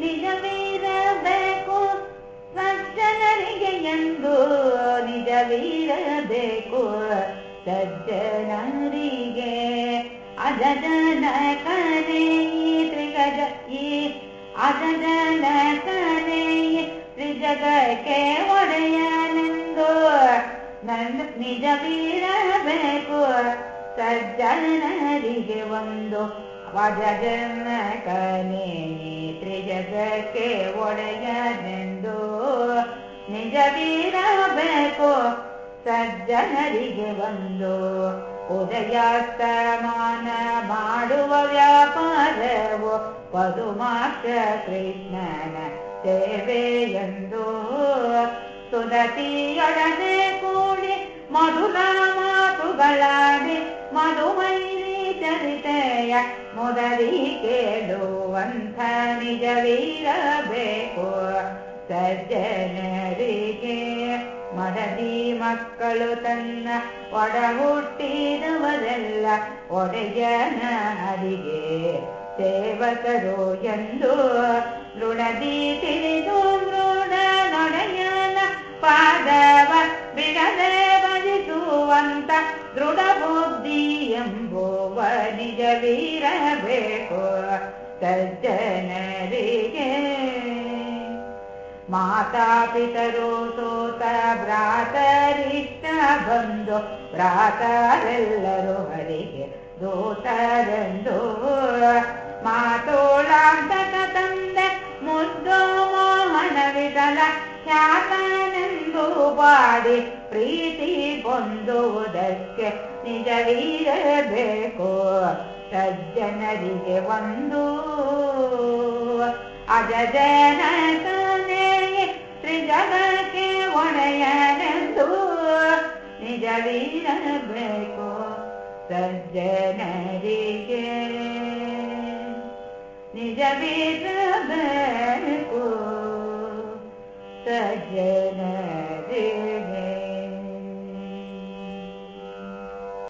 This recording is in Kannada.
ನಿಜವಿರಬೇಕು. ಸಜ್ಜನರಿಗೆ ಎಂದು ನಿಜವೀರಬೇಕು. ಸಜ್ಜನರಿಗೆ ಅಜನ ಕನೆ ತ್ರಿಗಜ ಈ ಅಜನ ಕನೆ ತ್ರಿಜಗಕ್ಕೆ ಒಡೆಯನೆಂದು ನನ್ನ ನಿಜವೀರಬೇಕು. ಸಜ್ಜನರಿಗೆ ಒಂದು ವಜಜನ ಕನೆ ತ್ರಿಜಗಕ್ಕೆ ಒಡೆಯನೆಂದು ನಿಜವಿರಬೇಕು ಸಜ್ಜನರಿಗೆ ಬಂದು ಉದಯಾಸ್ತಮಾನ ಮಾಡುವ ವ್ಯಾಪಾರವು ಪದುಮಾಕ್ಷ ಕೃಷ್ಣನ ಸೇವೆಯೆಂದು ಸುದತಿಯೊಡನೆ ಕೂಡಿ ಮಧುರ ಮಾತುಗಳಾಡಿ ಮಧುಮೈಲಿ ಚರಿತೆಯ ಮೊದಲಿ ಕೇಳುವಂಥ ನಿಜವಿರಬೇಕು. ಸಜ್ಜನರಿಗೆ ಮಡದಿ ಮಕ್ಕಳು ತನ್ನ ಒಡ ಹುಟ್ಟಿದವರೆಲ್ಲ ಒಡೆಯನ ಅಡಿಗೆ ಸೇವಕರು ಎಂದು ದೃಢದಿ ತಿಳಿದು ದೃಢ ನೊಡೆಯನ ಪಾದವ ಬಿಡದೆ ಭಜಿಸುವಂತ ದೃಢ ನಿಜವಿರಬೇಕು ಸಜ್ಜನರಿಗೆ ಮಾತಾಪಿತರು ಸೋತ ಭ್ರಾತರಿಷ್ಟ ಬಂದು ಭ್ರಾತರೆಲ್ಲರೂ ಹರಿಗೆ ದೂತರೆಂದು ಮಾತೋಳಾಂತಕ ತಂದೆ ಮುದ್ದು ಮೋಹನ ವಿಠಲ ಖ್ಯಾತನೆಂದು ಪಾಡಿ ಪ್ರೀತಿ ಹೊಂದುವುದಕ್ಕೆ ನಿಜವಿರಬೇಕು ಸಜ್ಜನರಿಗೆ ಒಂದು ಅಜಜನಕನೇ ತ್ರಿಜಗಕ್ಕೆ ಒಡೆಯನೆಂದು ನಿಜವಿರಬೇಕು ಸಜ್ಜನರಿಗೆ ನಿಜವಿರಬೇಕು ಸಜ್ಜನ